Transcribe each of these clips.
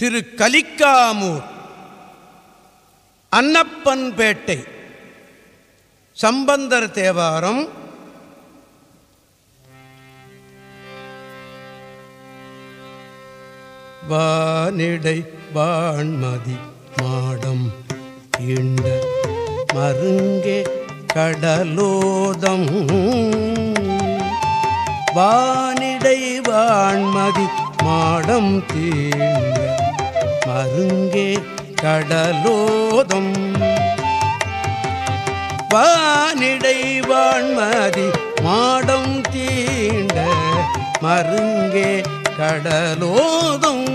திரு கலிக்காமூர் அன்னப்பன்பேட்டை சம்பந்தர் தேவாரம் வானிடை வான்மதி மாடம் இண்ட மருங்கே கடலோதம். வானிடை வான்மதி மாடம் தீண்ட பருங்கே கடலோதம். வானிடை வான்மதி மாடம் தீண்ட மருங்கே கடலோதும்.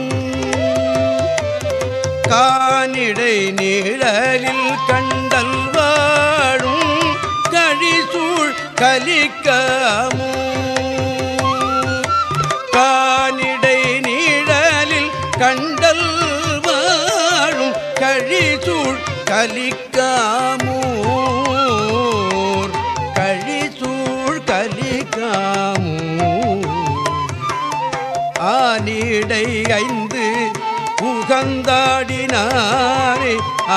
கானிடை நீழலில் கண்டல் வாழும் கழிசூழ் கலிக்கமோ கலிக்காமூர் கழிசூழ் கலிக்காமூர் ஆனிடை ஐந்து புகந்தாடினாரே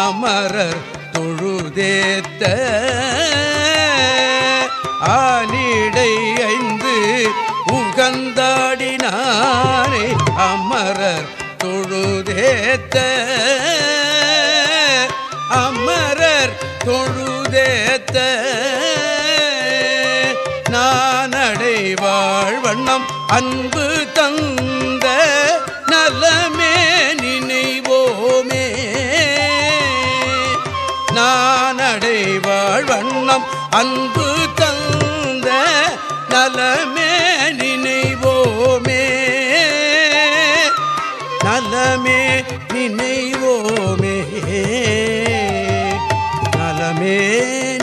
அமரர் தொழுதேத்த. ஆனிடை ஐந்து புகந்தாடினாரே அமரர் தொழுதேத்த. அமரர் தொழுதேத்த நானடை வாழ்வண்ணம் அன்பு தந்த நலமே நினைவோமே. நானடை வாழ்வண்ணம் அன்பு தந்த நலமே நினைவோமே. நலமே நினைவோமே. நலமே